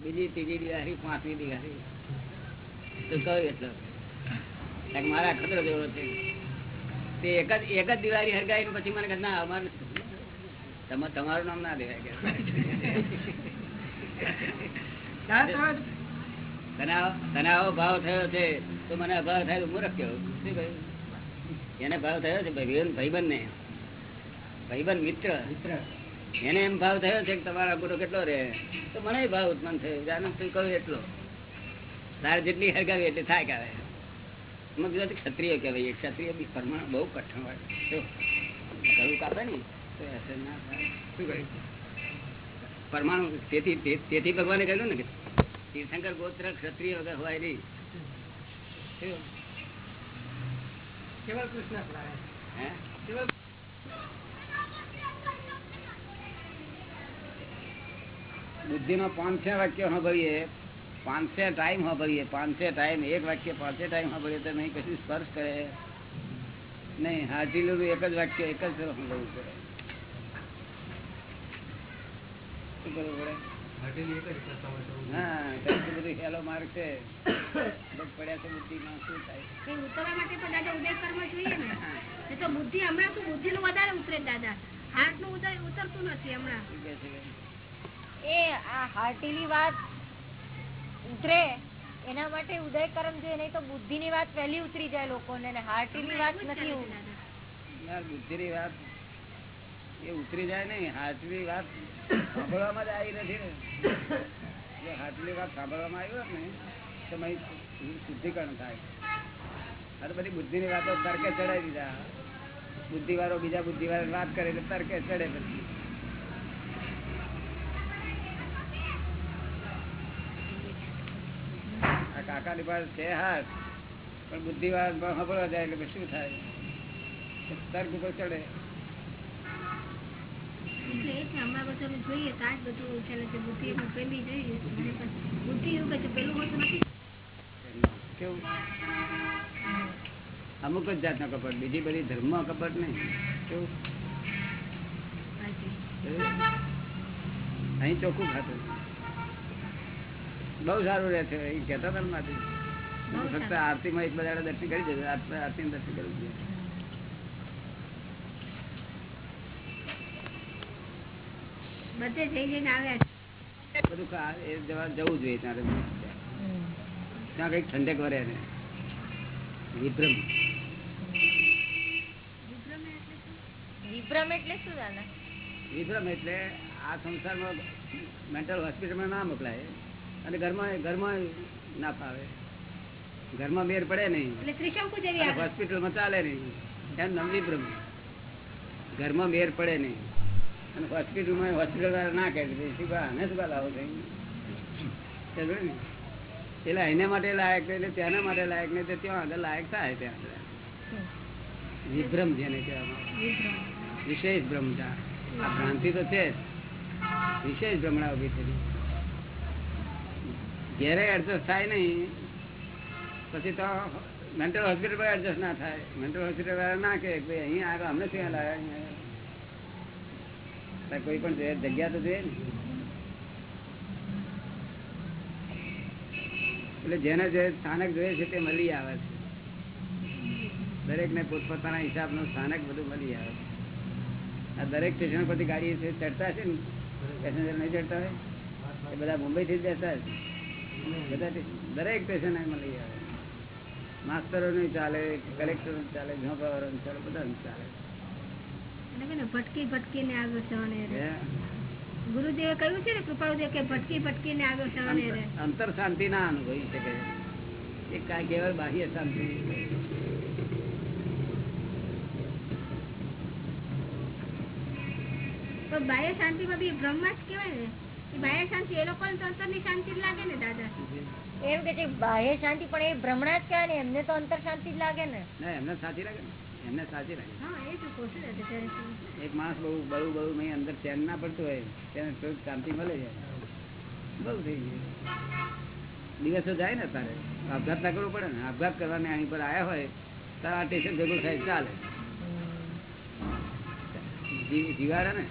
બીજી ત્રીજી દિવાળી પાંચમી દિવાળી તો કહ્યું એટલે. મારા ખતરો જેવો છે. તે એક જ એક જ દિવાળી હરગાઈ પછી મને ના અમારે તમે તમારું નામ ના દેવાય કે. ભાવ થયો છે તો મને અભાવ થાય તો મૂર્ખ કેવો શું કહ્યું? એને ભાવ થયો છે ભાઈબંધ ભાઈબંધ ને ભાઈબંધ મિત્ર. એને એમ ભાવ થયો છે કે તમારો ગુરુ કેટલો રે તો મને ભાવ ઉત્પન્ન થયો. જાનું તું કહ્યું એટલો. તારે જેટલી હરગાવી એટલે થાય કાવે એમાં કીધું ક્ષત્રિય કહેવાય. ક્ષત્રિય બી પરમાણ બહુ કઠણ હોય. ગળું કાપે ને તો અસર ના થાય. શું કહ્યું? પરમાણુ તેથી તેથી ભગવાને કહ્યું ને કે તીર્થંકર ગોત્ર ક્ષત્રિય વગર હોય નહીં. કૃષ્ણ હે? બુદ્ધિ નો પાંચસો વાક્ય સાંભળીએ પાંચસો ટાઈમ સાંભળીએ પાંચસો ટાઈમ એક વાક્ય પાંચસો ટાઈમ સાંભળીએ તો નહીં કશું સ્પર્શ કરે? નહીં હાર્ટીલું એક જ વાક્ય એક જ સાંભળવું પડે. શું કરવું પડે? હા બધું હેલો માર્ગ છે. પડ્યા છે બુદ્ધિમાં શું થાય? ઉતરવા માટે પણ દાદા ઉદય કર્મ જોઈએ ને. તો બુદ્ધિ હમણાં શું બુદ્ધિ નું વધારે ઉતરે દાદા. હાર્ટનું ઉદય ઉતરતું નથી હમણાં? એ આ હાર્ટીલી વાત ઉતરે એના માટે ઉદય કરમ જોઈએ નહીં તો બુદ્ધિ ની વાત પહેલી ઉતરી જાય લોકોને ને હાર્ટીલી વાત નથી બુદ્ધિ. ના બુદ્ધિની વાત એ ઉતરી જાય નહીં હાર્ટલી વાત સાંભળવામાં જ આવી નથી ને. જો હાથની વાત સાંભળવામાં આવી હોત ને તો મય શુદ્ધિકરણ થાય. આ તો બધી બુદ્ધિની વાતો તર્કે ચડાવી દીધા. બુદ્ધિવાળો બીજા બુદ્ધિવાળા વાત કરે એટલે તર્કે ચડે પછી. આ કાકાની પાસે છે હાથ પણ બુદ્ધિવાળા સાંભળવા જાય એટલે શું થાય? તર્ક ઉપર ચડે. અમુક જ જાતનો કપટ બીજી બધી ધર્મ કપટ નહીં. કેવું? અહીં ચોખ્ખું ખાતું. બહુ સારું રહે છે. એ કહેતા તમે ને માંથી બહુ ફક્ત આરતી માં એક બધા દર્શન કરી દેજો. આરતી આરતીનું દર્શન કરવું જોઈએ બધે જઈ જઈને આવ્યા બધું એ જવા જવું જોઈએ ત્યાં ત્યાં કંઈક ઠંડક વરે ને. વિભ્રમ. વિભ્રમ એટલે વિભ્રમ એટલે શું દાદા? વિભ્રમ એટલે આ સંસારમાં મેન્ટલ હોસ્પિટલમાં ના મોકલાય. અને ઘરમાં ઘરમાં ના ફાવે. ઘરમાં મેર પડે નહીં. હોસ્પિટલમાં ચાલે નહીં. એમ નામ વિભ્રમ ઘરમાં મેર પડે નહીં. અને હોસ્પિટલમાં હોસ્પિટલ વાળા ના કહે શું કા આને શું કા લાવો થઈ? એટલે એના માટે લાયક એટલે તેના માટે લાયક નહીં તો ત્યાં આગળ લાયક થાય ત્યાં આગળ. વિભ્રમ જેને કહેવામાં વિશેષ ભ્રમતા આ ભ્રાંતિ તો છે જ. વિશેષ ભ્રમણા ઊભી થઈ. ઘેરે એડજસ્ટ થાય નહીં. પછી તો મેન્ટલ હોસ્પિટલ પર એડજસ્ટ ના થાય. મેન્ટલ હોસ્પિટલ વાળા ના કે ભાઈ, અહીંયા આગળ અમને શું લાવ્યા કોઈ પણ જગ્યા- તો જોઈએ ને. એટલે જેને જે સ્થાનક જોઈએ છે તે મળી આવે છે. દરેક ને પોતપોતાના હિસાબનું સ્થાનક બધું મળી આવે છે. આ દરેક સ્ટેશન પરથી ગાડી છે ચડતા છે ને, પેસેન્જર નહીં ચડતા હોય, એ બધા મુંબઈ થી જ બેસતા છે દરેક સ્ટેશન મળી આવે. માસ્તરો નું ચાલે કલેક્ટરનું ચાલે. ઝોંપાવાળો નું ચાલે બધા ચાલે ને આગળ ગુરુદેવે કહ્યું છે ને કૃપાળુદેવ કે ભટકી આગળ અંતર- શાંતિ ના અનુભવી શકે એ કાંઈ કેવળ બાહ્ય શાંતિ. બાહ્ય શાંતિમાં બી બ્રહ્મા જ કહેવાય ને? બાહ્ય શાંતિ એ લોકોને અંતરની શાંતિ જ લાગે ને દાદા. એમ કે છે બાહ્ય શાંતિ પણ એ ભ્રમણા જ કહેવાય ને એમને તો અંતર શાંતિ જ લાગે ને. એમને સાચી લાગે ને. એમને સાચી શું. એક માણસ બહુ બહુ બહુ નહીં અંદર ચેન ના પડતું હોય તેને થોડીક શાંતિ મળે છે બહુ થઈ ગયું. દિવસો જાય ને તારે આપઘાત ના કરવો પડે ને. આપઘાત કરવાને અહીં પર આવ્યા હોય તારે આ સ્ટેશન ભેગું થાય ચાલે. જીવાડે ને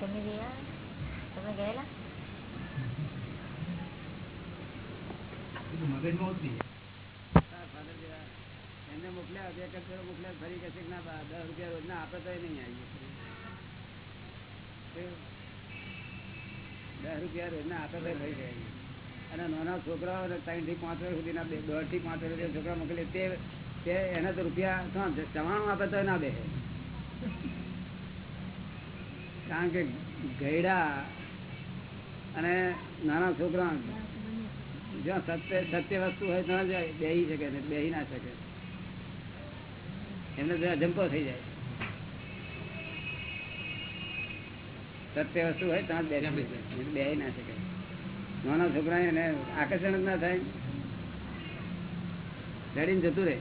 તમે ગયા તમે ગયેલા તારા father જેવા. એમને મોકલ્યા બે કચરો મોકલ્યા ફરી કહેશે કે ના બા, દસ રૂપિયા રોજ ના આપે તો નહીં આવીએ કેવું? દસ રૂપિયા રોજ ના આપે તો જાય અને નાના છોકરાઓ ત્રણથી પાંચ વર્ષ સુધીના દોઢથી પાંચ વર્ષ છોકરા મોકલે તે એને તો રૂપિયા ચવાણું આપે તો ના બે કારણ કે ગયડા અને નાના છોકરા જ્યાં સત્ય સત્ય વસ્તુ હોય ત્યાં જાય, બેહી શકે ને બેહી ના શકે. એમને તો અજંપો થઈ જાય. સત્ય વસ્તુ હોય ત્યાં બે બેહી ના શકે નાના છોકરા એને આકર્ષણ જ ના થાય. ચડીને જતું રહે.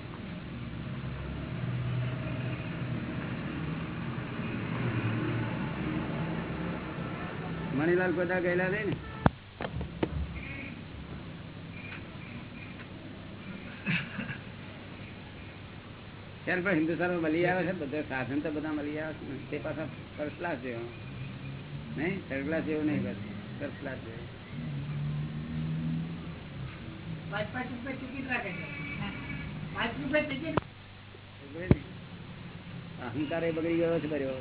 મણીલાલ બધા ગયેલા નહીં ને? ત્યારે પણ હિન્દુસ્તાનમાં મળી આવે છે બધા સાધન તો બધા મળી આવે છે. તે પાછા ફર્સ્ટ ક્લાસ જેવો નહીં થર્ડ ક્લાસ જેવું. નહીં કરતી ફર્સ્ટ ક્લાસ જેવું અહંકાર એ બગડી ગયો છે બર્યો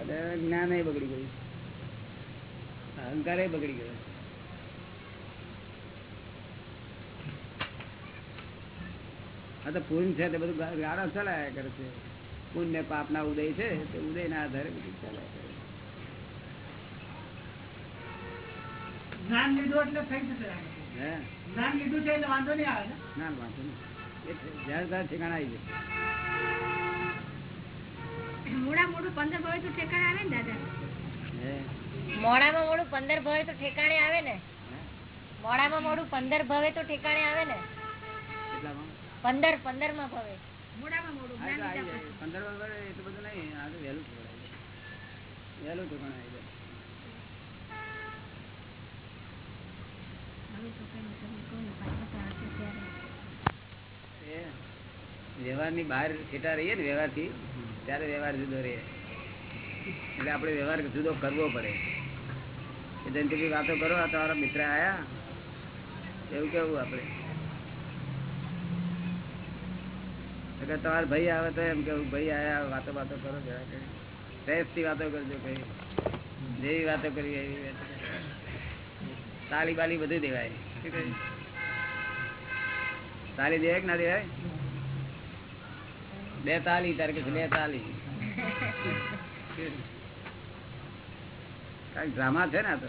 અને જ્ઞાન એ બગડી ગયું અહંકાર એ બગડી ગયો હા તો પૂન છે તે બધું ગાળા ચલાયા કરે છે. પુન ને પાપ ના ઉદય છે તે ઉદય ના આધારે બધું ચલાયા કરે જ્ઞાન લીધું એટલે થઈ જશે જ્ઞાન લીધું છે એટલે વાંધો નહીં આવે ને? ના વાંધો નહીં. આવી મોડા મોડું પંદર ભવે તો ઠેકાણ આવે ને દાદા? મોડામાં મોડું પંદર ભવે તો ઠેકાણે આવે ને? મોડામાં મોડું પંદર ભવે તો ઠેકાણે આવે ને? પંદર પંદરમાં ભવે. મોડામાં મોડું પંદર વર્ષ એટલું બધું નહીં આ વહેલું ઠેકાણા આવી જાય વહેલું ઠેકાણા આવી જાય હવે તો કઈ તમે કહો ને પાછા તો આવશે ત્યારે. એ વ્યવહારની બહાર છેટા રહીએ ને વ્યવહારથી, ત્યારે વ્યવહાર જુદો રહે. એટલે આપણે વ્યવહાર જુદો કરવો પડે. એ જયંતિભાઈ વાતો કરો તમારા મિત્ર આયા. એવું કેવું આપણે? અગર તમારા ભાઈ આવે તો એમ કેવું, ભાઈ આયા વાતો વાતો કરો, જરા કઈ સહેજથી વાતો કરજો કઈ જેવી વાતો કરી, એવી વાતો. કરો. તાલી બાલી બધું દેવાય. તાલી દેવાય ના દેવાય? બે તાલી તારે કે બે તાલી. કઈ ડ્રામા છે ને તો?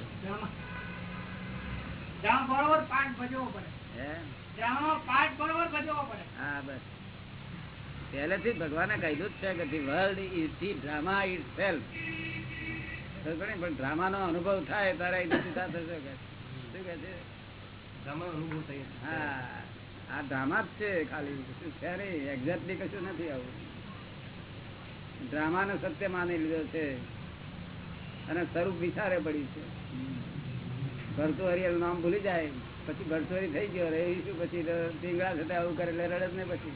પહેલેથી ભગવાને કહ્યું જ છે કે the world is the drama itself પણ ડ્રામાનો અનુભવ થાય તારે એ થશે કે છે? હા. આ ડ્રામા જ છે ખાલી. કશું છે નહીં? એક્ઝેક્ટલી કશું નથી આવું. ડ્રામાનો સત્ય માની લીધો છે. અને સ્વરૂપ વિચારે પડી છે. ભરતો હરિયલ નામ ભૂલી જાય. પછી ભરતોરી થઈ ગયો. રે શું? પછી તો પિંગળા થતા આવું કરે એટલે રડે જ ને પછી.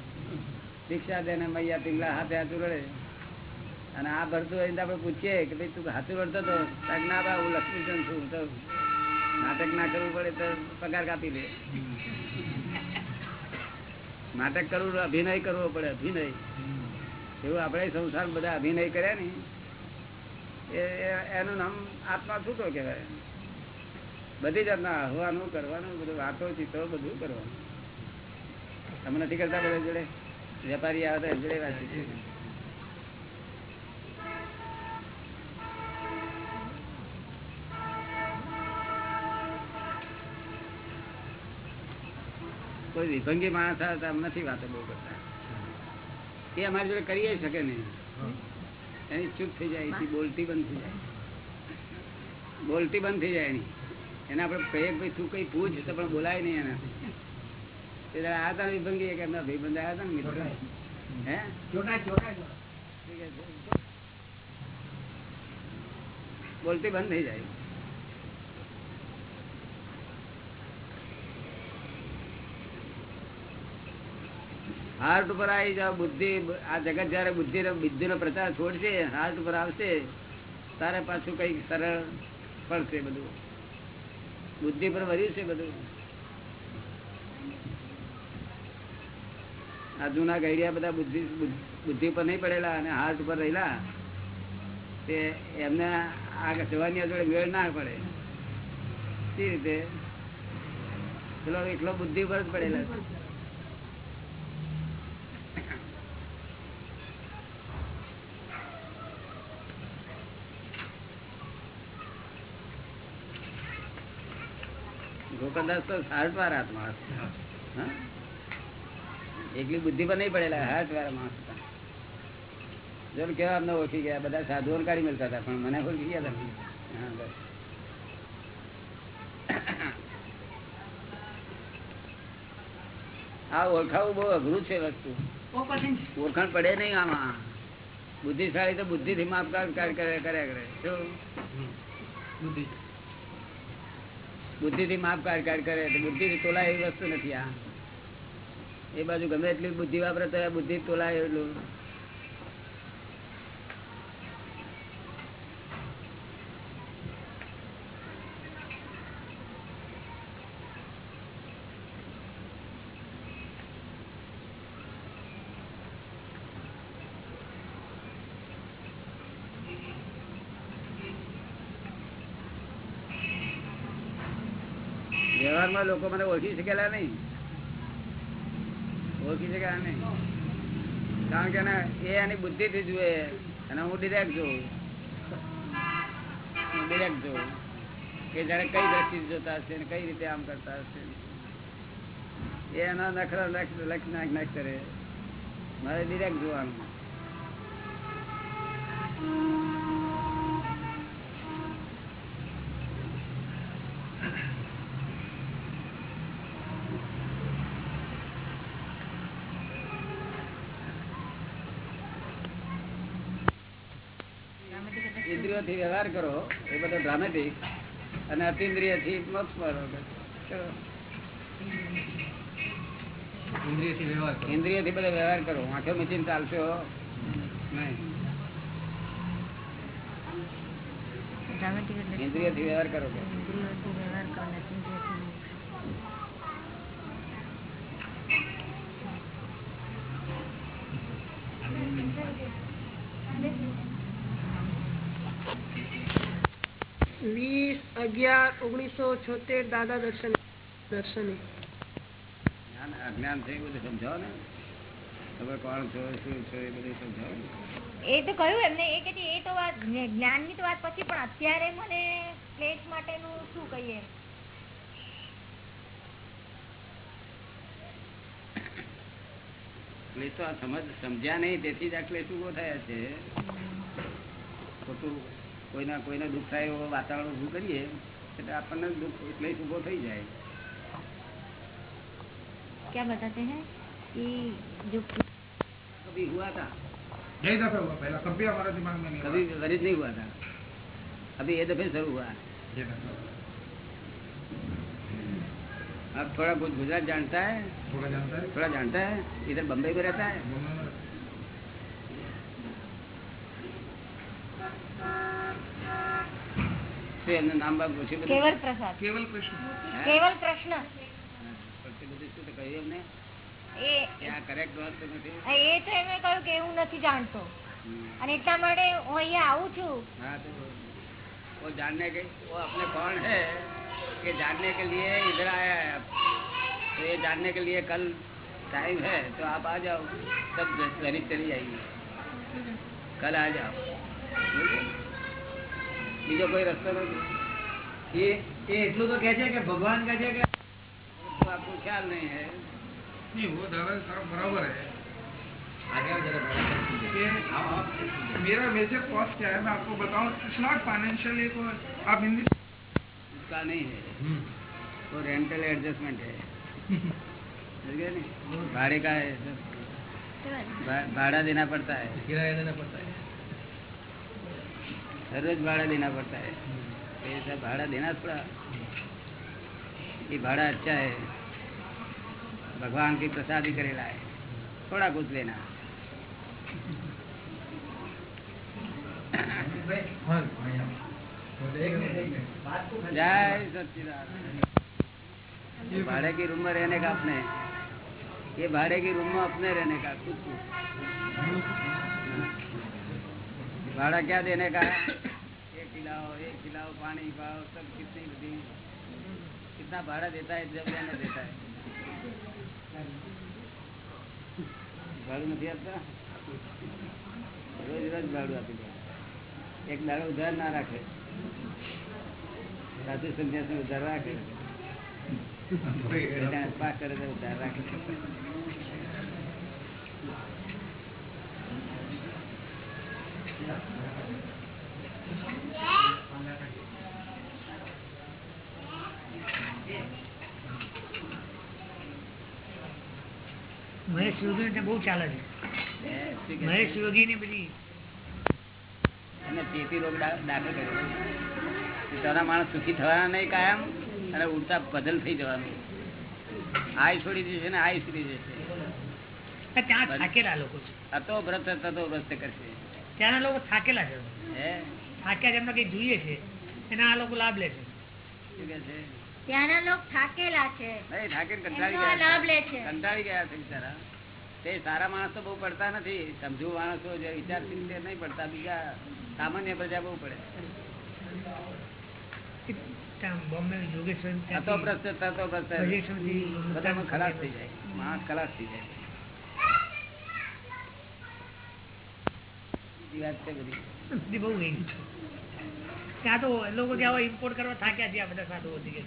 દીક્ષા દે ને મૈયા પિંગળા હાથે હાથું રડે અને આ ભરતું હોય આપણે પૂછીએ કે ભાઈ તું હાથું રડતો તો? તાક ના હું લક્ષ્મીચંદ છું. તો નાટક ના કરવું પડે તો પગાર કાપી દે. નાટક કરવું અભિનય કરવો પડે, અભિનય. એવું આપણે સંસાર બધા અભિનય કર્યા ને એનું નામ આત્મા છૂટો કહેવાય. બધી જાતના હવાનું કરવાનું, બધું વાતો ચિત્રો બધું કરવાનું. તમે નથી કરતા બધા જોડે? વેપારી આવે તો જોડે વાતચીત કોઈ વિભંગી માણસ નથી વાતો બહુ કરતા. એ અમારી જોડે કરી શકે નહીં. એની ચૂપ થઈ જાય એથી બોલતી બંધ થઈ જાય. બોલતી બંધ થઈ જાય એની. એને આપણે કહીએ ભાઈ તું કઈ પૂછ તો પણ બોલાય નહીં એનાથી એટલે આ તાર વિભંગી ભાઈબંધ આવ્યા હતા ને મિત્ર. હે? ચોટા છે. બોલતી બંધ થઈ જાય. હાર્ટ ઉપર આવી જાવ બુદ્ધિ, આ જગત જયારે બુદ્ધિ બુદ્ધિ નો પ્રચાર છોડશે, હાર્ટ ઉપર આવશે, તારે પાછું કંઈક સરળ પડશે બધું. બુદ્ધિ પર વર્યું છે બધું. આ જૂના ગઈડિયા બધા બુદ્ધિ બુદ્ધિ પર નહીં પડેલા અને હાર્ટ ઉપર રહેલા, તે એમને આ જવાની જોડે મેળ ના પડે. તે રીતે? એટલો એટલો બુદ્ધિ પર જ પડેલા છે. તો હાર્ટ બુદ્ધિ પર નહીં પડેલા, હાર્ટ વાળા માણસ હતા જો કેવા અમને ઓળખી ગયા, બધા સાધુઓ કાઢી મળતા હતા, પણ મને ઓળખી ગયા હતા આ ઓળખાવું બહુ અઘરું છે વસ્તુ. ઓળખાણ પડે નહીં આમાં. બુદ્ધિશાળી તો બુદ્ધિ થી માપ કર્યા કરે. શું? બુદ્ધિ. થી માપ કાર કાઢ કરે બુદ્ધિ થી તોલા એવી વસ્તુ નથી આ. એ બાજુ ગમે એટલી બુદ્ધિ વાપરે તો બુદ્ધિ તોલા એટલું. વ્યવહારમાં લોકો મને ઓળખી શકેલા નહીં. ઓળખી શકેલા નહીં. કારણ કે એની બુદ્ધિ થી જુએ અને હું ડિરેક્ટ જોઉં. ડિરેક્ટ જોઉં. કે જાણે કઈ દ્રષ્ટિ જોતા હશે કઈ રીતે આમ કરતા હશે. એ એના નખરા લક્ષ નાખ નાખ કરે. મારે ડિરેક્ટ જોવાનું. ઇન્દ્રિયોથી વ્યવહાર કરો એ બધો ડ્રામેટિક અને અતિન્દ્રિયથી મોક્ષ કરો. ઇન્દ્રિયથી બધો વ્યવહાર કરો. આંખો મીચીને ચાલશો નહીં. ઇન્દ્રિયથી વ્યવહાર કરો વીસ અગિયાર ઓગણીસો છોતેર દાદા દર્શન દર્શન. જ્ઞાન અજ્ઞાન થઈ બધું સમજાવો ને. તમે કોણ છો શું છો એ બધું સમજાવો એ તો કહ્યું એમને એ કે એ તો વાત જ્ઞાન તો વાત પછી પણ અત્યારે મને ક્લેશ માટેનું શું કહીએ? આ સમજ સમજ્યા નહીં તેથી જ આ ક્લેશ ઊભો થયા છે ખોટું કોઈના કોઈને દુઃખ થાય એવો વાતાવરણ ઊભું કરીએ એટલે આપણને દુઃખ ક્લેશ ઉભો થઈ જાય क्या बताते हैं कि जो કભી હુઆ था यही दफे हुआ पहला कभी हमारे दिमाग में नहीं हुआ। कभी वरिष्ठ नहीं हुआ था अभी ये दफे शुरू हुआ ये दफा। अब थोड़ा कुछ गुजरात जानता है थोड़ा जानता है थोड़ा जानता है इधर बम्बई में रहता है बोलने में શું એમનું નામ બાપ પૂછ્યું બધું? केवल प्रसाद केवल कृष्ण હે? केवल कृष्ण પછી બધું શું તો કહ્યું એમને એ કે આ કરેક્ટ વાત તો નથી એ તો એમણે કહ્યું કે હું નથી જાણતો હમ. અને એટલા માટે હું અહીંયા આવું છું हाँ तो वो जानने के वो अपने कौन है कि जानने के लिए इधर आया है अब। तो ये जानने के लिए कल टाइम है तो आप आ जाओ सब गरीब चली जाएगी कल आ जाओ બીજો કોઈ રસ્તો નથી એ એ એટલું તો કે છે કે ભગવાન કહે છે કે तो आपको ख्याल नहीं है नहीं वो दादा साहब बराबर है आगे आओ जरा बड़ा कर दीजिए। कि आओ, आओ। मेरा मेजर कॉस्ट क्या है मैं आपको बताऊं इट्स नॉट फाइनेंशियली आप हिंदी उसका नहीं है वो रेंटल एडजस्टमेंट है समझ गए नहीं भाड़े का है सब। भा- भाड़ा देना पड़ता है किराया देना पड़ता है हर रोज भाड़ा देना पड़ता है सब भाड़ा देना थोड़ा ये भाड़ा अच्छा है भगवान की प्रसादी करेला है थोड़ा कुछ लेना हाँ, हाँ, जय सच्चिदानंद भाड़े की रूम में रहने का अपने ये भाड़े की रूम में अपने रहने का कुछ भाड़ा क्या देने का है एक खिलाओ एक खिलाओ पानी पाओ सब कितनी बड़ी कितना भाड़ा देता है जब लेने देता है ભાડું નથી આપતા રોજ રોજ ભાડું આપી દે એક દાડો ઉધાર ના રાખે સાધુ સંન્યાસી ઉધાર રાખે ત્યાં પાક કરે તો ઉધાર રાખે મહેશ યોગી ને બહુ ચાલે છે. મહેશ યોગી ની બધી અને ચેપી રોગ દાખલ કર્યો તારા માણસ સુખી થવાના નહીં કાયમ અને ઉડતા બદલ થઈ જવાનું. આય છોડી દેશે ને આય છોડી દેશે ત્યાં થાકેલા લોકો છે. અતો વ્રત હતો વ્રત કરશે. ત્યાંના લોકો થાકેલા છે. હે? થાક્યા જેમને કઈ જોઈએ છે. એના આ લોકો લાભ લે છે. ત્યાંના લોકો થાકેલા છે. નહીં થાકીને કંટાળી ગયા લાભ લે છે. કંટાળી ગયા છે બિચારા. તે સારા માણસો બહુ પડતા નથી. સમજુ માણસો જે વિચારશીલ તે નહીં પડતા. બીજા સામાન્ય પ્રજા બહુ પડે. ખલાસ થઈ જાય. માણસ ખલાસ થઈ જાય. વાત છે બધી. બધી બહુ સાધુઓ લોકો કે હવે ઇમ્પોર્ટ કરવા થાક્યા છે આ બધા સાધુ થી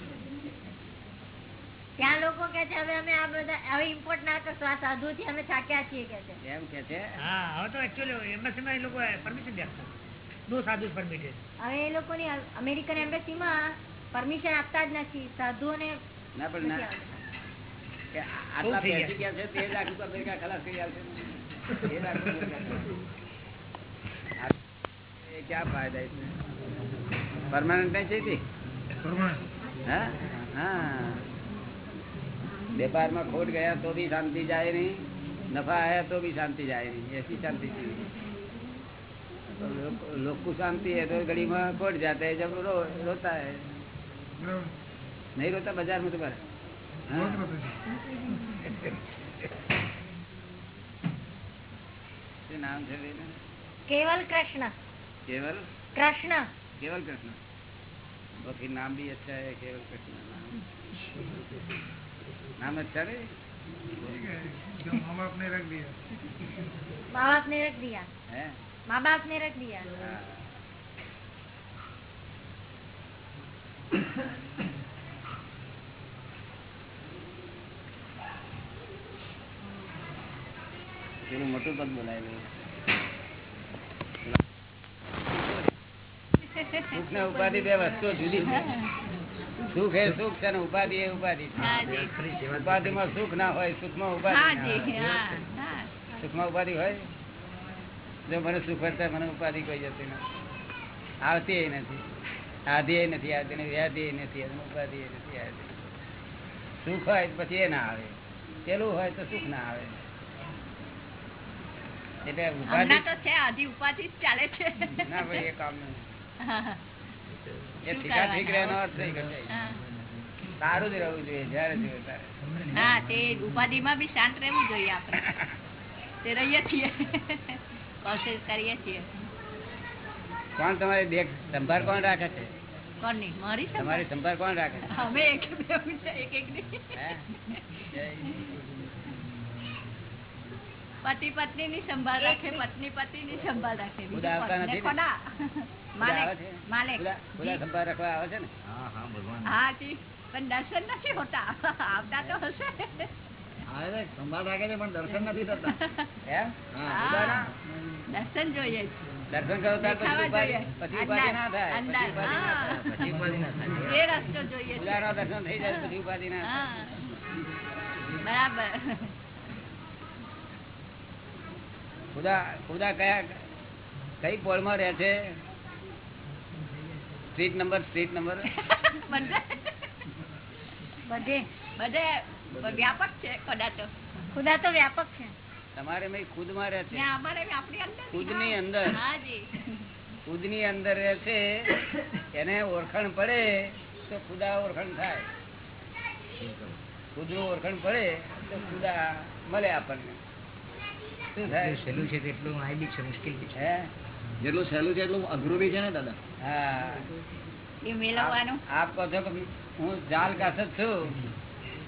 પરમિશન આપતા જ નથી. સાધુઓ ને ગયા છે. એ ક્યાં ફાયદા પરમાનન્ટ નહીં चाहिए હા હા વેપારમાં ખોટ ગયા તો भी શાંતિ જાય નહીં નફા आया तो भी शांति जाए नहीं ऐसी शांति चाहिए तो लोग लोग को शांति है तो घड़ी में खोट जाते हैं जब रो, रोता है नहीं रोता बाजार में तुम्हारे हाँ। શું નામ છે બેન? કેવલ કૃષ્ણ केवल કૃષ્ણ केवल कृष्ण तो फिर नाम भी अच्छा है केवल कृष्ण नाम नाम अच्छा नहीं ठीक है जो माँ बाप ने रख दिया माँ बाप ने रख दिया है माँ बाप ने रख दिया हाँ। પેલું મોટું પદ બોલાયેલું ને ઉપાધિ બે વસ્તુ જુદી છે. સુખ એ સુખ છે ને ઉપાધિ એ ઉપાધિ છે. ઉપાધિ માં સુખ ના હોય સુખમાં ઉપાધિ સુખમાં ઉપાધિ હોય? જો મને સુખ પડતા મને ઉપાધિ કોઈ જતી નથી. આવતી નથી. આધી નથી આવતી વ્યાધિ નથી ઉપાધિ નથી આવતી સુખ હોય પછી એ ના આવે. પેલું હોય તો સુખ ના આવે. એટલે ઉપાધિ તો છે આધી ઉપાધિ ચાલે છે. ના ભાઈ એ કામ નહીં એ ઠીકા ઠીક રહેવાનો અર્થ નહીં સારું જ રહેવું જોઈએ જયારે જોઈએ ત્યારે. હા તે ઉપાધિમાં બી શાંત રહેવું જોઈએ આપણે. તે રહીએ છીએ. કોશિશ કરીએ છીએ. કોણ તમારી દેખ સંભાળ કોણ રાખે છે? કોની મારી? તમારી સંભાળ કોણ રાખે છે? અમે એક બે એક એક. પતિ પત્ની ની સંભાળ રાખે. પત્ની પતિ ની? સંભાળ રાખે. સંભાળ રાખવા આવે છે ને? હા પણ દર્શન નથી હોતા. આવતા તો હશે. સંભાળ રાખે છે પણ દર્શન નથી થતા. એમ? હા. બધાના? દર્શન જોઈએ. દર્શન કરો પછી ઉપાધિ જોઈએ. પછી ઉપાધિ ના થાય પછી ઉપાધિ ના થાય. પછી ઉપાધિ ના થાય. એ રસ્તો જોઈએ દર્શન થઈ જાય પછી ઉપાધિ ના થાય. બરાબર. ખુદા ખુદા કયા કઈ પોળમાં રહે છે? સ્ટ્રીટ નંબર સ્ટ્રીટ નંબર બધે. બધે. વ્યાપક છે કદાચ. ખુદા તો વ્યાપક છે. તમારે મેં ખુદમાં રહે છે. અમારે આપણી અંદર ખુદની અંદર. હા જી. ખુદની અંદર રહે છે એને ઓળખાણ પડે તો ખુદા ઓળખાણ થાય. ખુદનું ઓળખાણ પડે તો ખુદા મળે આપણને. સહેલું છે તેટલું આ બી છે મુશ્કેલ બી છે જેટલું સહેલું છે એટલું અઘરું બી છે ને દાદા? હા. આપ- આપ કહો છો કે હું જાલ કાસ જ છું?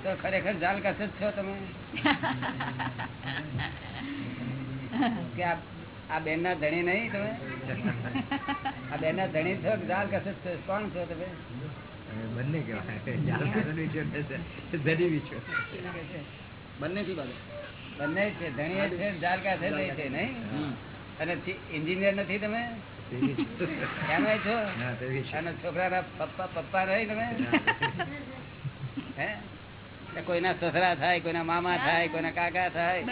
તો ખરેખર જાલ કાસ જ છો તમે? કે આ આ બેન ના ધણી નહીં તમે? આ બેન ના ધણી છો જાલ કાસ જ છો? કોણ છો તમે? બંને છે બંને થી દાદા બંને છે ધણી છે જારકા છે નહીં છે નહીં? અને એન્જિનિયર નથી તમે? એમાં છો. હા, તેવી છે. અને છોકરાના પપ્પા પપ્પા રહી તમે? હે. કોઈના સસરા થાય કોઈના મામા થાય કોઈના કાકા થાય.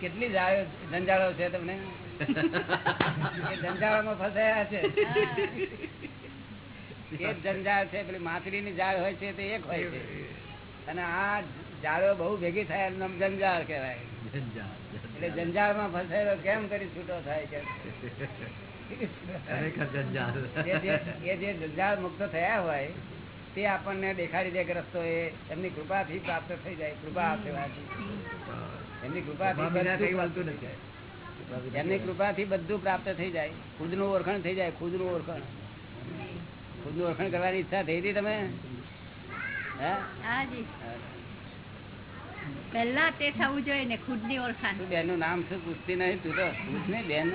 કેટલી જાળો- જંજાળો છે તમને? એ જંજાળોમાં ફસાયા છે. એક જંજાળ છે પેલી માછલીની જાળ હોય છે તે એક હોય છે. અને આ જાળો બહુ ભેગી થાય એનું નામ જંજાળ કહેવાય. એટલે જંજાળમાં ફસાયેલો કેમ કરી છૂટો થાય કે ખરેખર જંજાળ. એ જે જંજાળ મુક્ત થયા હોય તે આપણને દેખાડી દે કે રસ્તો એ એમની કૃપાથી પ્રાપ્ત થઈ જાય કૃપા એમની કૃપાથી કઈ બધું મળતું એમની કૃપાથી બધું પ્રાપ્ત થઈ જાય. ખુદનું ઓળખાણ થઈ જાય ખુદનું ઓળખણ. ખુદનું ઓળખાણ કરવાની ઈચ્છા થઈ હતી તમે? હે? હાજી પહેલા તે થવું જોઈએ ને ખુદની ઓળખાણ. તું બેનનું નામ શું પૂછતી નહીં? તું તો પૂછ નહીં બેન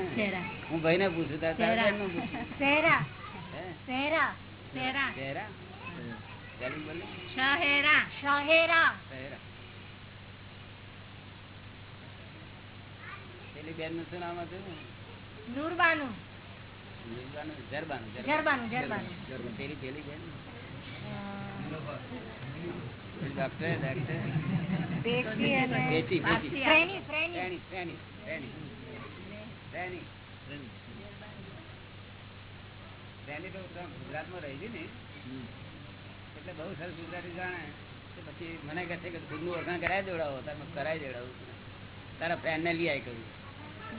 હું ભાઈ ને પૂછું. તારે ચહેરા ચાલી બોલો. શહેરા. શહેરા. પેલી બેનનું શું નામ હતું? નૂરબાનું. જરબાનું જરબાનું જરબાનું જરબાનું પેલી પેલી બેન? ડોક્ટર ડોક્ટર તમે ગુજરાતમાં રહી હતી ને એટલે બહુ સરસ ગુજરાતી જાણે. પછી મને કહે છે કે ખુદનું ઓળખાણ કરાય દેવડાવો તારે કરાય દેવડાવું. તારા ફ્રેન્ડ ને લઈ આવી કહ્યું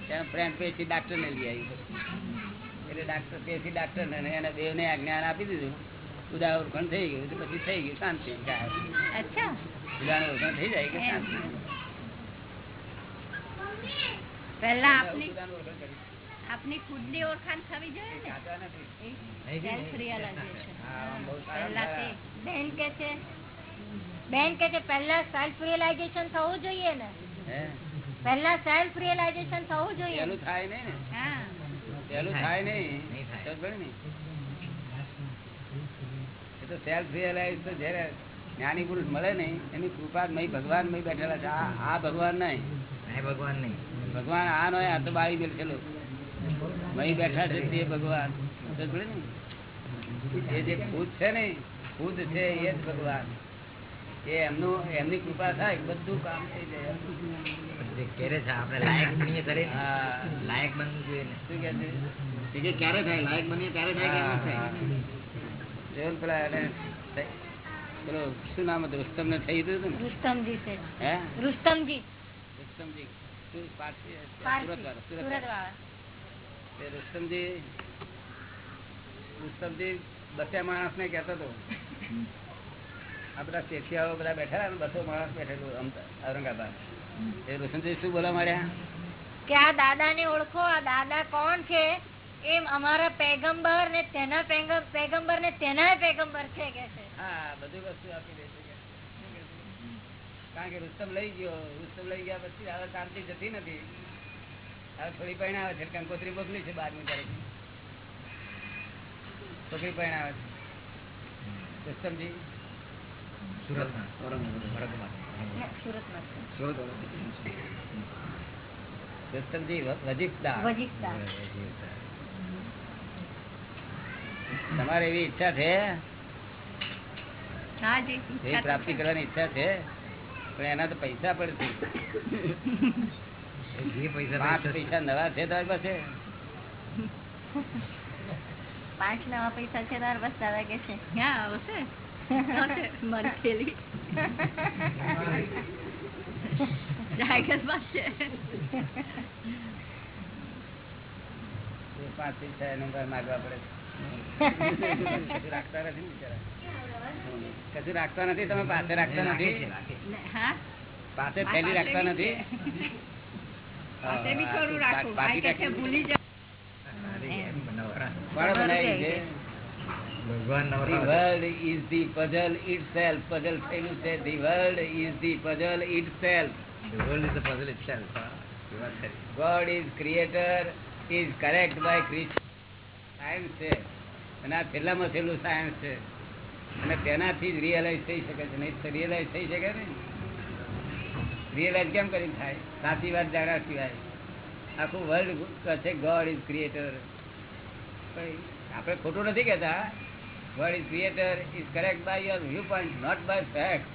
ત્યાં ફ્રેન્ડ પેશી ડાક્ટર ને લઈ આવી એટલે ડાક્ટર પેશી ડાક્ટર ને એને દેવને આજ્ઞાન આપી દીધું. ઉદાહરણ થઈ ગયું પછી થઈ ગયું શાંતિ. અચ્છા. ઉદાને થઈ જાય કે પહેલા આપની આપની ખુદની ઓળખાણ થવી જોઈએ ને? Self realisation. બેન કે છે બેન કે છે પહેલા સેલ્ફ રિયલાઇઝેશન થવું જોઈએ ને? હે? પહેલા સેલ્ફ રિયલાઇઝેશન થવું જોઈએ. પેલું થાય નહીં ને? હા. પેલું થાય નહીં. નહીં થાય. તો ને? એ તો સેલ્ફ રિયલાઇઝ તો જયારે જ્ઞાની પુરુષ મળે ને એની કૃપા ભગવાન મય બેઠેલા છે. આ ભગવાન નહીં. નહીં ભગવાન નહીં. ભગવાન આ નો આ તો બાળી બેઠેલો. મય બેઠા છે તે ભગવાન? એ જે ખુદ છે ને ખુદ છે એ જ ભગવાન. એ એમનું એમની કૃપા થાય બધું કામ થઈ જાય. જે કરે છે આપણે લાયક બનીએ ત્યારે લાયક બનવું જોઈએ ને. શું કે છે? ક્યારે થાય? લાયક બનીએ ત્યારે થાય કે પેલા શું નામ હતું? રુસ્તમ ને થઈ ગયું હતું રુસ્તમજી છે. હે? રુસ્તમજી. રુસ્તમજી. શું? પારસી? પારસી. સુરત વાળો સુરત સુરત વાળો. વાળા તે રુસ્તમજી રુસ્તમજી બસે માણસ ને કેતો હતો. આ બધા શેઠિયાઓ બધા બેઠા બસો માણસ બેઠેલું ઔરંગાબાદ. એ રુસ્તમજી શું બોલવા માંડ્યા કે આ દાદા ને ઓળખો આ દાદા કોણ છે? એમ અમારા પેગમ્બર ને તેના પેગમ્બર ને તેના પેગમ્બર છે કે છે? હા બધું વસ્તુ આપી દે છે કારણ કે રુસ્તમ લઈ ગયો રુસ્તમ લઈ ગયા પછી હવે શાંતિ જતી નથી. હવે થોડી પરિણાવે છે કંકોત્રી મોકલી છે બારમી તારીખ. છોકરી પરિણાવે છે. રુસ્તમજી. તમારે એવી ઈચ્છા છે? હાજી પ્રાપ્તિ કરવાની ઈચ્છા છે પણ એના તો પૈસા એ જે પૈસા પૈસા પૈસા નવા છે તાર પાસે. પાંચ નવા પૈસા છે તાર બસ દાદા કે છે? ક્યાં આવશે. પાંચ એનું ઘર માગવા પડે. રાખતા નથી બિચારા. કશું રાખતા નથી તમે પાસે રાખતા રાખે નથી પાસે થેલી રાખતા નથી પાસે બી હા, થોડું આ રાખું પાટી આ કે છે રાખી. ભૂલી જાઓ. અરે એમ નવરા. કોણે બનાવી છે ભગવાન The નવરા world is the puzzle itself. Puzzle થયેલું છે. The world is the puzzle itself. The world is the puzzle itself. હા, એ વાત ખરી. God is creator is correct by creation. Science છે અને આ છેલ્લામાં છેલ્લું સાયન્સ છે અને તેનાથી જ રિયલાઇઝ થઈ શકે છે. નહીં રિયલાઇઝ થઈ શકે ને? રિયલાઇઝ કેમ કરીને થાય? સાચી વાત જાણ્યા સિવાય. આખું વર્લ્ડ કહે છે ગોડ ઇઝ ક્રિએટર આપણે ખોટું નથી કહેતા. God is creator is correct by your viewpoint not by fact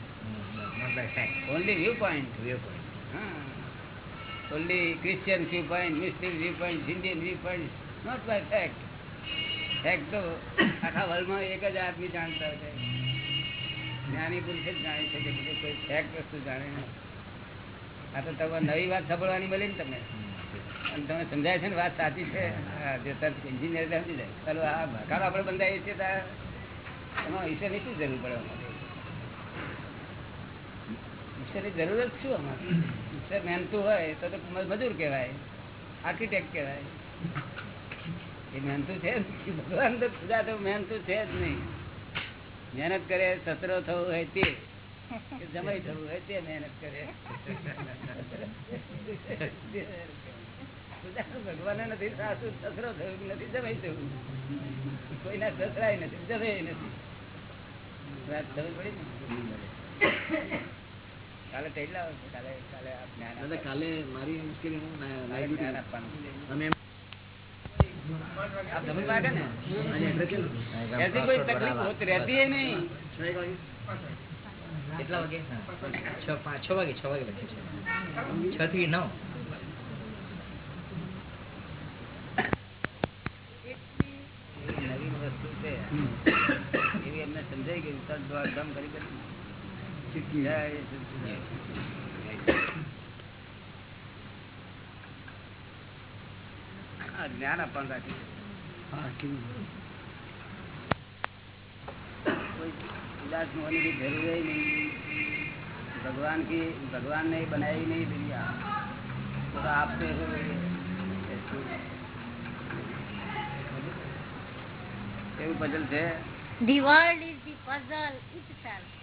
not by fact only viewpoint રિ પોઈન્ટ મિસ્ટ રી પોઈન્ટ viewpoint, viewpoint not by fact. Fact તો આખા એક જ આદમી જાણતા છે. જ્ઞાની પુરુષ જ જાણી શકે બીજું કોઈ ફેક્ટ વસ્તુ જાણે. આ તો તમે નવી વાત સાંભળવાની મળી ને તમને. અને તમે સમજાય છે ને વાત સાચી છે? engineer સમજી જાય ચાલો, આ ભકારો આપણે બંધાઈએ છીએ ત્યાં એમાં ઈશ્વરની શું જરૂર પડે ઈશ્વરની જરૂર જ શું અમારે? ઈશ્વર મહેનતું હોય તો મજૂર કહેવાય આર્કિટેક્ટ કહેવાય. એ મહેનતું છે ભગવાન તો ખુદા તો મહેનતું છે જ નહીં. મહેનત કરે સસરો થવું હોય તે. જમાઈ થવું હોય તે મહેનત કરે. ભગવાન નથી સાસુ સસરો થયું નથી જમાઈ થયું કોઈના સસરાય નથી જમાય નથી. વાત સમજ પડી ને? કાલે કાલે કાલે કાલે મારી મુશ્કેલી હું આપવાનું. તમે એમ- આપ સમજ લાગે ને આજે address કેટલું? એસી કોઈ તકલીફ હોત રહેતી ય નહીં છ એક વાગે? કેટલા વાગે છ પાંચ છ વાગે છ વાગે લખ્યું છે છ થી નવ એવી નવીન વસ્તુ છે એવી એમને સમજાઈ ગયું તદ દ્વાર કામ કરી કરી આ જ્ઞાન આપવાનું રાખ્યું કોઈ ઉદાસ હોવાની की જરૂર ही नहीं भगवान की भगवान ने बनाई नहीं दुनिया तो आपसे हो गई है। એવું પઝલ છે The world is the puzzle itself.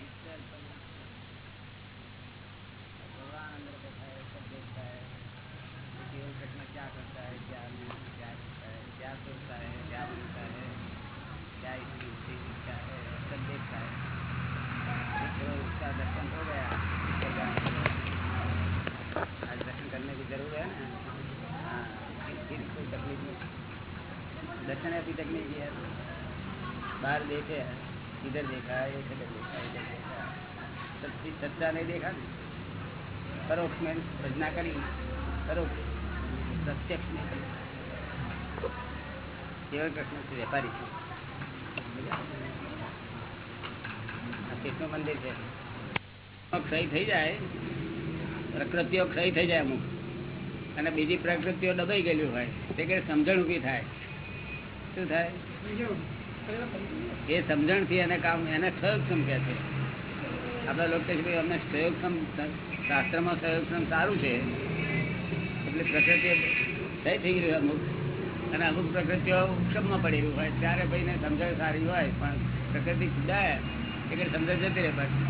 देखे हैं इधर देखा है इधर देखा है इधर देखा है सब चीज सच्चा नहीं देखा ना પરોક્ષ મેં ભજના કરી પરોક્ષ પ્રત્યક્ષ નહીં કરી કેવળ કૃષ્ણ છે વેપારી છે આ કૃષ્ણ મંદિર છે ક્ષય થઈ જાય પ્રકૃતિઓ ક્ષય થઈ જાય અમુક અને બીજી પ્રકૃતિઓ દબાઈ ગયેલી હોય તે કે સમજણ ઊભી થાય શું થાય એ સમજણથી એને કામ, એને સહયોગક્ષમ કે છે. આપણા લોકો છે અમને સહયોગક્ષમ, શાસ્ત્રમાં સહયોગક્ષમ સારું છે. એટલે પ્રકૃતિ થઈ થઈ ગયું અમુક. અને અમુક પ્રકૃતિઓ ઉપશમમાં પડેલું હોય. ત્યારે ભાઈને સમજણ સારી હોય, પણ પ્રકૃતિ સુધાય એટલે સમજણ જતી રહે પાછી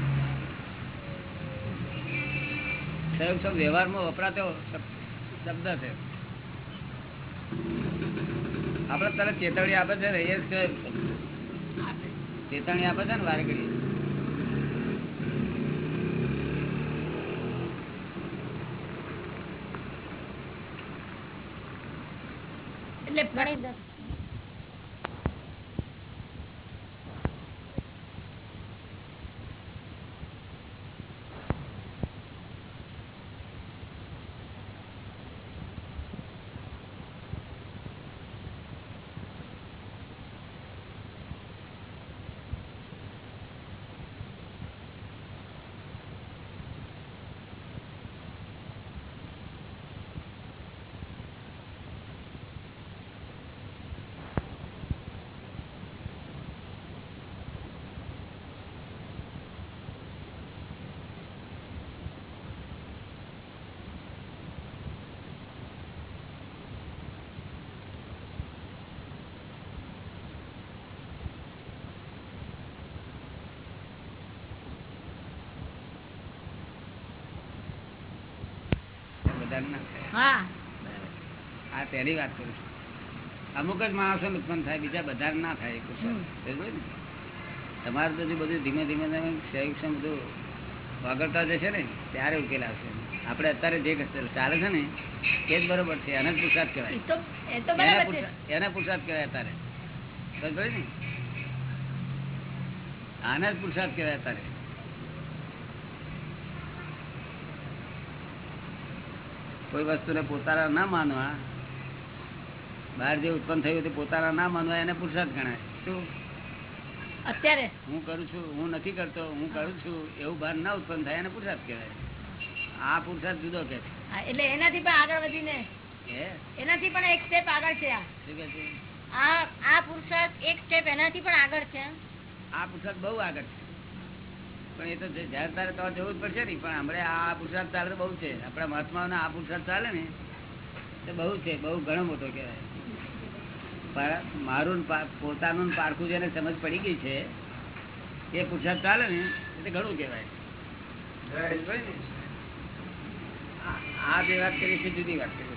સહયોગક્ષમ વ્યવહારમાં વપરાતો શબ્દ છે. આપણે તરત ચેતવણી આપે છે ને, એ. ચેતવણી આપે છે ને વારે ઘડી એટલે ઘણી બધાને ના થાય હા તેની વાત કરું છું. અમુક જ માણસો ઉત્પન્ન થાય બીજા બધા ના થાય? તમારે તો બધું ધીમે ધીમે ધીમે સંયુક્ત બધું વગડતા જશે ને ત્યારે ઉકેલ આવશે. આપણે અત્યારે જે ચાલે છે ને એ જ બરોબર છે એને જ પુરુષાર્થ કહેવાય. એને પુરસાદ કહેવાય અત્યારે. ને? આને જ પુરસાદ કહેવાય અત્યારે. કોઈ વસ્તુને પોતાના ના માનવા બહાર જે ઉત્પન્ન થયું તે પોતાના ના માનવા એને પુરુષાર્થ ગણાય. શું? અત્યારે? હું કરું છું હું નથી કરતો હું કરું છું એવું બહાર ના ઉત્પન્ન થાય એને પુરુષાર્થ કહેવાય. આ પુરુષાર્થ જુદો કે એટલે એનાથી પણ આગળ વધીને એનાથી પણ એક સ્ટેપ આગળ છે આ. શું કે છે? આ આ પુરુષાર્થ એક સ્ટેપ એનાથી પણ આગળ છે. આ પુરુષાર્થ બહુ આગળ છે. પણ એ તો જયારે તારે તો જવું જ પડશે ને, પણ હમણાં આ પુરસાદ ચાલે બહુ છે. આપણા મહાત્માઓને આ પુરસાદ ચાલે ને, તો બહુ છે, બહુ ઘણો મોટો કહેવાય. મારું પોતાનું પારખું જેને સમજ પડી ગઈ છે એ પુરસાદ ચાલે ને એટલે ઘણું કહેવાય? આ- જે વાત કરી છે જુદી વાત કરી.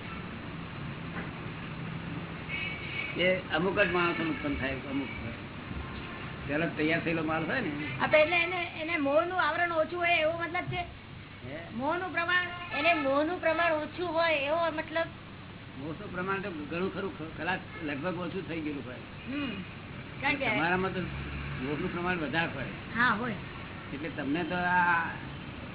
એ અમુક જ માણસો ઉત્પન્ન થાય, અમુક પેલા તૈયાર થયેલો માલ હોય ને. એટલે એને એને મોહનું આવરણ ઓછું હોય એવો મતલબ છે? મોહનું પ્રમાણ એને મોહનું પ્રમાણ ઓછું હોય એવો મતલબ? મોટું પ્રમાણ તો ઘણું ખરું ખ- લગભગ ઓછું થઈ ગયેલું હોય. હમ. કારણ કે તમારામાં તો મોટું પ્રમાણ વધારે હોય. હા હોય. એટલે તમને તો આ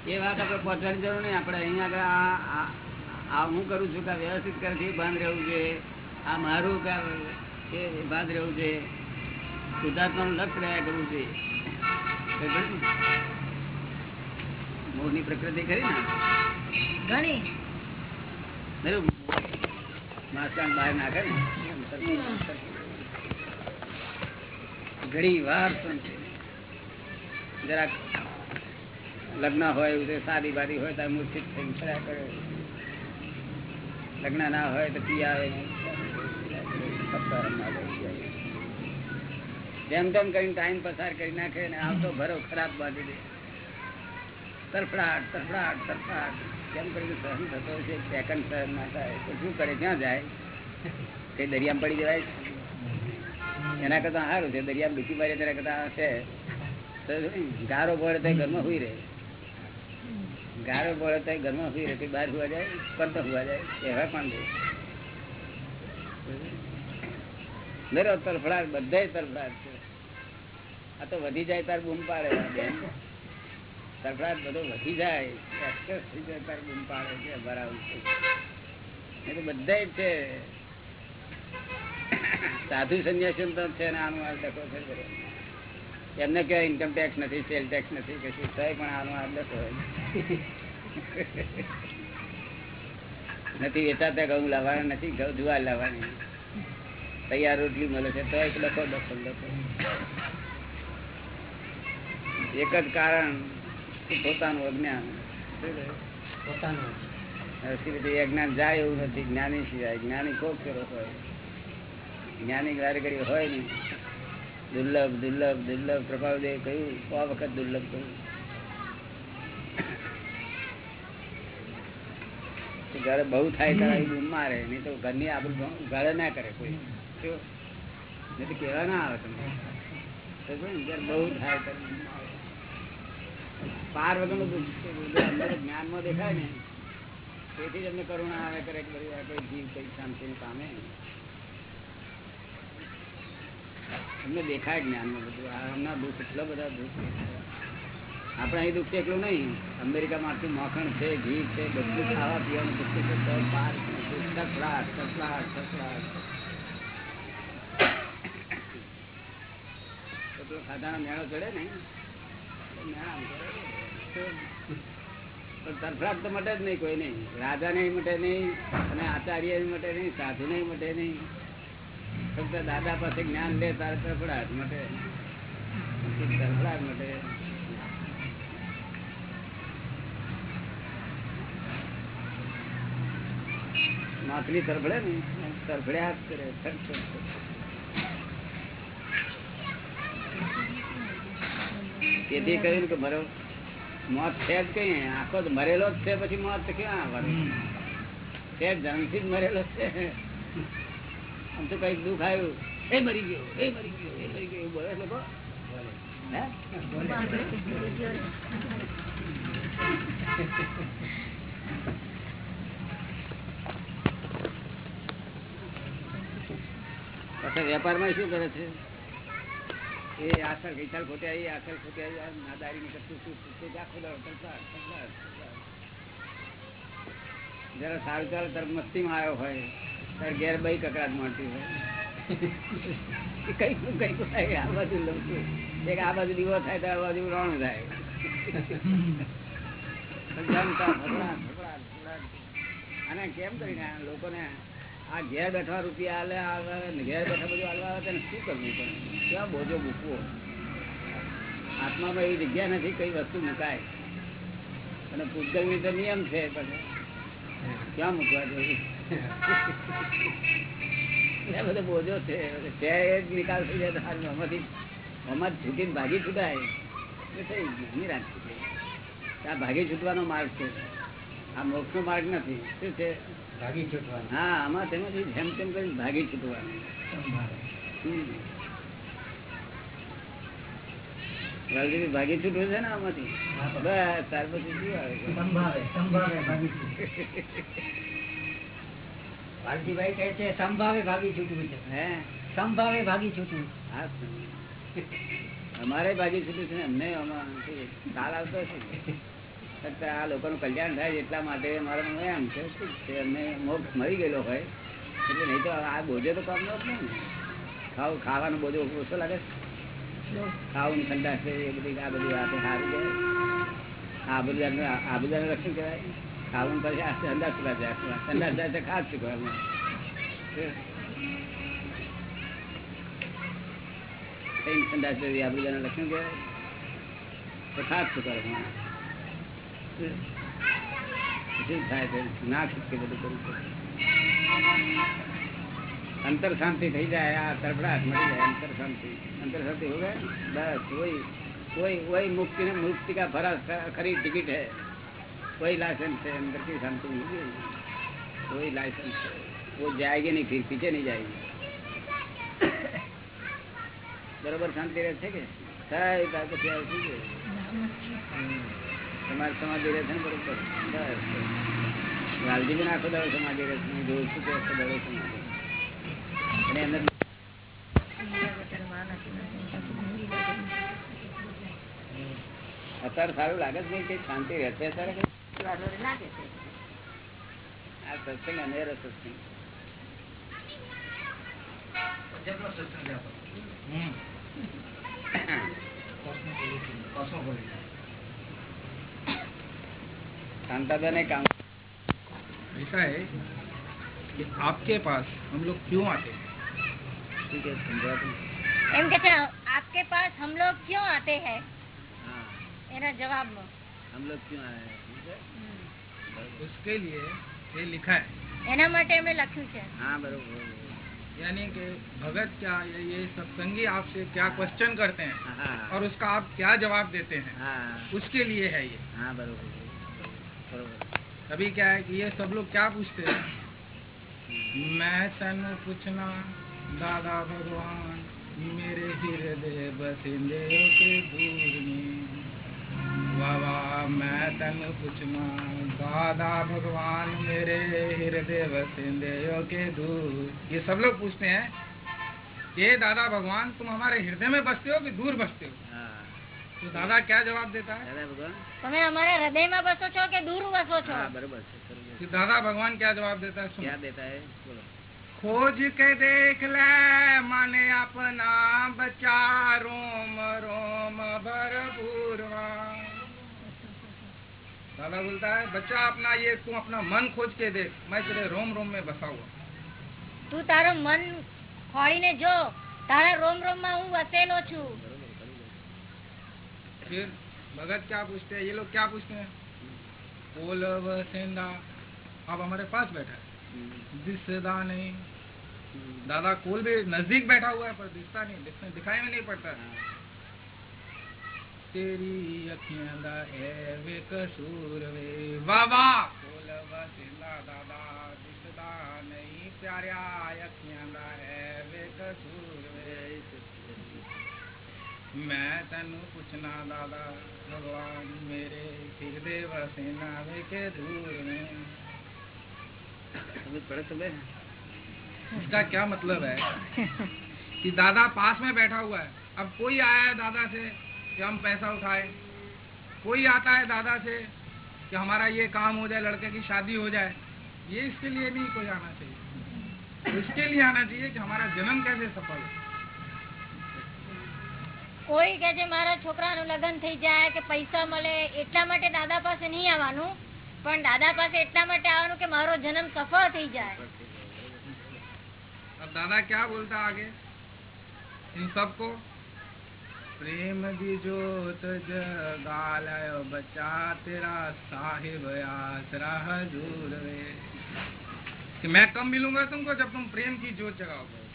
એ વાત આપણે પહોંચવાની જરૂર નહીં. આપણે અહીંયા આગળ આ- હું કરું છું કે વ્યવસ્થિત કરતી ભાન રહેવું છે આ મારું કે બાંધ ભાન રહેવું જોઈએ. શુદ્ધાત્માનું લક્ષ રહ્યા કરવું જોઈએ સમજ્યો ને? પ્રકૃતિ કરી ને? ઘણી. બરાબર બહાર ઘણી વાર જરાક લગ્ન હોય એવું તે સાદી બાદી હોય ત્યારે મૂર્છિત થઈને ફર્યા કરે. લગ્ન ના હોય તો પી આવે? જેમ તેમ કરીને ટાઈમ પસાર કરી નાખે ને આવતો ભરો ખરાબ બાંધી દે. તરફડાટ તરફડાટ તરફડાટ કેમ કરીને સહન થતો છે સેકન્ડ સહન ના થાય. તો શું કરે? ક્યાં જાય? કઈ દરિયામાં પડી જવાય એના કરતા સારું છે. દરિયામાં ડૂબી મારી તેના કરતા છે. ગારો પડે તો ઘરમાં હુઈ રહે. ગારો પડે તો ઘરમાં હુઈ રહે. બહાર હોવા જાય પડતો હોવા જાય. એવા પણ દરેક તરફડાટ બધા તરફડાટ છે. આ તો વધી જાય તાર બૂમ પાડે આ બધો વધી જાય. તાર બૂમ પાડે છે બરાબર છે. એ તો બધા છે. સાધુ સંન્યાસી તો છે ને, આનું આ ડખો છે એમને કહેવાય ઇન્કમ ટેક્સ નથી સેલ ટેક્સ નથી, કશું તોય પણ આનું આ ડખો નથી વેચાતા ઘઉં લાવવાના નથી, ઘઉં જુવાર લાવવાની. તૈયાર રોટલી મળે છે, તો એક ડખો ડખો ડખો. એક જ કારણ પોતાનું અજ્ઞાન. પોતાનું અજ્ઞાન. જાય એવું નથી જ્ઞાની સિવાય જ્ઞાની કોક કરો હોય. જ્ઞાની કરી હોય નહીં. દુર્લભ દુર્લભ દુર્લભ પ્રભાવદેવ કહ્યું સો વખત દુર્લભ કહ્યું. ઘરે બહુ થાય ત્યારે બૂમ મારે નહીં તો ઘરની આપણું ઘરે ના કરે કોઈ? નહીં તો કહેવા ના આવે તમને. બહુ થાય ત્યારે. પાર વગરનું જ્ઞાનમાં દેખાય ને. તેથી જ અમને કરુણા આવે કરે બધું જીવ કઈ શાંતિ પામે. અમને દેખાય જ્ઞાનમાં બધું. આ હમણાં દુઃખ, એટલા બધા દુઃખ. આપણે અહીં દુઃખ છે એટલું નહીં. અમેરિકામાં આટલું માખણ છે, ઘી છે, બધું ખાવા પીવાનું દુઃખ છે. ખાધાનો મેળો ચડે ને. મેળા. પણ મટે જ નહીં, કોઈ નહીં. રાજા નહીં મટે નહીં, અને આચાર્ય મટે નહીં સાધુ નહીં મટે નહીં. ફક્ત દાદા પાસે જ્ઞાન લે, તારે તરફડાટ મટે. તરફડાટ મટે. માથલી તરફડે ને તરફડ્યા જ કરે. તેથી કહ્યું કે મારો મોત છે જ કઈ આખો મરેલો જ છે પછી મોત ક્યાં આવવાનું ધનથી જ મરેલો છે. આમ તો કંઈક દુઃખ આવ્યું. એ મરી ગયો એ મરી ગયો એ મરી ગયો બોલે લોકો? વેપારમાં શું કરે છે? એ ઘેર બઈ કકડાટ મળતી હોય. કઈ કંઈકનું થાય, આ બાજુ એક આ બાજુ દીવો થાય, તો આ બાજુ રોણું થાય. અને કેમ કરીને લોકોને આ ઘેર બેઠા રૂપિયા આલે આવે ઘેર બેઠા બધું આલવા આવે તેને શું કરવું પડે ક્યાં બોજો મૂકવો આત્મામાં એવી જગ્યા નથી, કઈ વસ્તુ મુકાય. અને પૂતગલની તો નિયમ છે પણ ક્યાં મૂકવા જોઈએ? એ બધો બોજો છે. એ જ નિકાલ થઈ જાય સારું આમાંથી આમાં છૂટીને ભાગી છૂટાય. એ થઈ ગયું નિરાશ થઈ. આ ભાગી છૂટવાનો માર્ગ છે. આ મોક્ષનો માર્ગ નથી. શું છે? ભાગી છૂટવાનું. હા આમાં તેમાંથી જેમ તેમ કરીને ભાગી છૂટવાનું. ભાગી છૂટવું છે ને આમાંથી? બસ ત્યાર પછી શું આવે? સંભાવે સંભાવે ભાગી વાલજીભાઈ કહે છે સંભાવે ભાગી છૂટવું છે. હે? સંભાવે ભાગી છૂટવું. હા અમારે ભાગી છૂટું છે ને અમને આમાં શું આવતો છે આ લોકોનું કલ્યાણ થાય એટલા માટે મારે એમ છે છે અમને મોક્ષ મળી ગયેલો હોય. એટલે નહીં તો આ બોજો તો કામ નો ને. ખાવ, ખાવાનો બોજો ઓછો લાગે છે? ખાવું ઠંડા છે, એ બધી આ બધી આ તો સારું કહેવાય આ બધું આ બધું રક્ષણ કહેવાય ખાવું ને પછી આ ઠંડા છૂટા છે ઠંડા જાય તો ખાસ શીખવા ઠંડા છે આ બધાના લક્ષણ કહેવાય ખાસ શીખવાનું શું થાય છે ના છૂટકે બધું કરવું પડે અંતર શાંતિ થઈ જાય આ તરફડાટ મળી જાય અંતર શાંતિ अंतर शांति हो गए बस वही वही वही मुक्ति ने मुक्ति का भरा खरी टिकट है वही लाइसेंस है अंदर की शांति मिल गई वही लाइसेंस है वो जाएगी नहीं फिर पीछे नहीं जाएगी બરોબર શાંતિ રહે છે કે થાય ત્યાર પછી આવે શું છે તમારી સમાધિ રહેશે ને બરોબર? લાલજી બી આખો દાડો સમાધિ રહેશે હું જોઉં છું કે આખો દાડો સમાધિ અને એમને અત્યારે સારું લાગે જ નહીં કે શાંતિ રહેશે અત્યારે કઈ? આ સત્સંગ અનેરો સત્સંગ. शांताबेन एक काम। ऐसा है कि आपके पास हम लोग क्यों आते हैं? ठीक है आपके पास हम लोग क्यों आते हैं? હમ લોગ ક્યો આતે હૈ એના જવાબ માં હમ લોગ ये लिखा है। एना માટે અમે લખ્યું છે હા બરોબર यानी कि भगत क्या ये, ये सत्संगी आपसे क्या क्वेश्चन करते हैं? और उसका आप क्या जवाब देते हैं? उसके लिए है ये। हाँ बरोबर। अभी क्या है कि ये सब लोग क्या पूछते हैं? मैं तेन पूछना, दादा भगवान, मेरे हृदय बसिंदे के दूर में। बाबा मैं तेन पूछना, दादा भगवान, मेरे हृदय बसिंदे के दूर। ये सब लोग पूछते हैं, ये दादा भगवान, तुम हमारे हृदय में बसते हो कि दूर बसते हो। हाँ तो दादा क्या जवाब देता है दादा भगवान તમે અમારા હૃદયમાં બસો છો કે દૂર બસો છો हाँ बरोबर से बरोबर कि दादा भगवान क्या जवाब देता है सुनो क्या देता है बोलो खोज के देख ले माने अपना बचा रोम रोम भरपूर दादा बोलता है बच्चा अपना ये तू अपना मन खोज के देख मैं तेरे रोम रोम में बसा हुआ તું તારું મન ખોળીને જો તારા રોમ રોમ માં હું વસેલો છું फिर भगत क्या पूछते हैं? ये लोग क्या पूछते हैं? बोल सेंदा आप हमारे पास बैठा है। दिसदा नहीं। दादा कोल भी नज़दीक बैठा हुआ है, पर दिखता नहीं। दिखने दिखाई में नहीं पड़ता। है तेरी अखियाँ दा ए वे कसूर वे। वाह वाह कोल सेंदा दादा, दिसदा नहीं। प्यारा, अखियाँ दा ए वे कसूर वे। ਮੈਂ ਤੈਨੂੰ ਪੁੱਛਣਾ ਦਾਦਾ ਭਗਵਾਨ ਮੇਰੇ ਹਿਰਦੇ ਵਸੇ ਨਾ ਵੇ ਕੇ ਦੂਰ ਨੇ समझ पड़े तुम्हें इसका क्या मतलब है कि दादा पास में बैठा हुआ है अब कोई आया है दादा से कि हम पैसा उठाए कोई आता है दादा से कि हमारा ये काम हो जाए लड़के की शादी हो जाए ये इसके लिए नहीं कोई आना चाहिए तो इसके लिए आना चाहिए कि हमारा जन्म कैसे सफल हो કોઈ કે છે મારા છોકરાનું લગ્ન થઈ જાય કે પૈસા મળે એટલા માટે દાદા પાસે નહીં આવવાનું પણ દાદા પાસે એટલા માટે આવવાનું કે મારો જન્મ સફળ થઈ જાય अब दादा क्या बोलता आगे इन सबको प्रेम दी जोत जगालयो बच्चा तेरा साहिब आसरा हजूर वे कि मैं कब मिलूंगा तुमको जब तुम प्रेम की जोत जगाओगे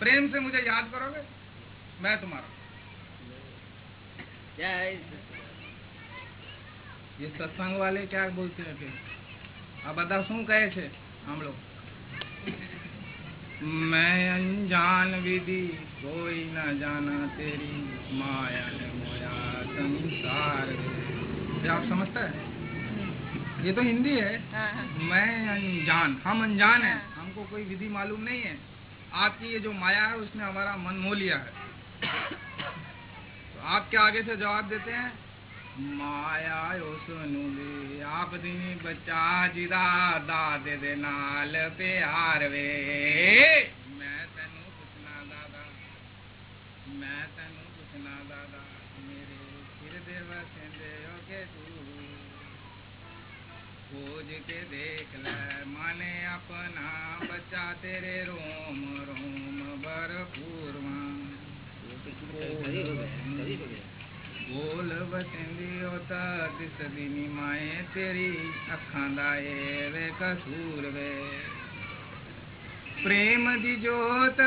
प्रेम से मुझे याद करोगे मैं तुम्हारा क्या है ये सत्संग वाले क्या बोलते हैं फिर अब बता શું કહે છે हम लोग मैं अनजान विधि कोई न जाना तेरी माया ने मोया संसार ये आप समझता है ये तो हिंदी है હા હા मैं अनजान हम अनजान हैं हमको कोई विधि मालूम नहीं है आपकी ये जो माया है उसने हमारा मन मोह लिया है तो आप क्या आगे से जवाब देते हैं माया यो सुनु ले आप दिनी बच्चा जिदा दादे दे नाल प्यार वे मैं तेनू पुछना दादा मैं तेनू पुछना दादा मेरे सिर दे वसेंदे हो के तू खोज के देख ले माने अपना बच्चा तेरे रोम रोम બોલ વસંદી ઓતા સદીની માએ તેરી અખાਂ ਦਾ ਏ ਵੇ ਕਸੂਰ ਵੇ પ્રેમ ਦੀ ਜੋਤ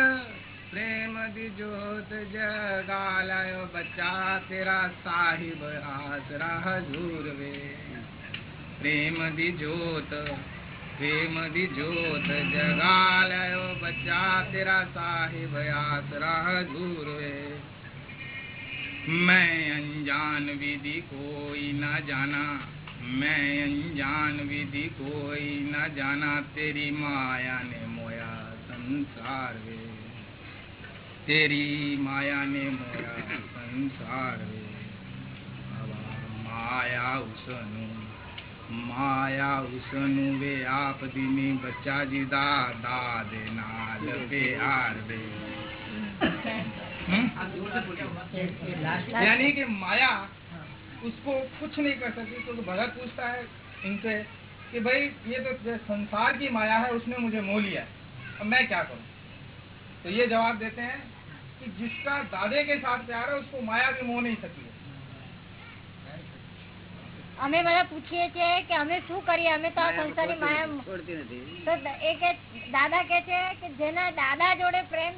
પ્રેમ ਦੀ ਜੋਤ ਜਗਾ ਲਾਇਓ ਬੱਚਾ ਤੇਰਾ ਸਾਹਿਬ ਆਸਰਾ ਹਜ਼ੂਰ ਵੇ પ્રેમ ਦੀ ਜੋਤ પ્રેમ ਦੀ ਜੋਤ ਜਗਾ ਲਾਇਓ ਬੱਚਾ ਤੇਰਾ ਸਾਹਿਬ ਆਸਰਾ ਹਜ਼ੂਰ ਵੇ मैं अनजान विधि कोई न जाना मैं अनजान विधि कोई न जाना तेरी माया ने मोया संसार वे तेरी माया ने मोया संसार वे बाबा माया उसनु माया उसनु वे आप दिनी बच्चा जी दा दा दे नाल प्यार वे हम्म? यानी कि माया उसको कुछ नहीं कर सकती तो भगत पूछता है इनसे कि भाई ये तो जो संसार की माया है उसने मुझे मोह लिया है अब मैं क्या करूं तो ये जवाब देते हैं कि जिसका दादे के साथ प्यार है उसको माया भी मोह नहीं सकती है અમે બધા પૂછીએ છીએ કે અમે શું કરીએ અમે તો આ માયા સંસારની માયા છોડતી નથી તો એ કે દાદા કે છે કે જેના દાદા જોડે પ્રેમ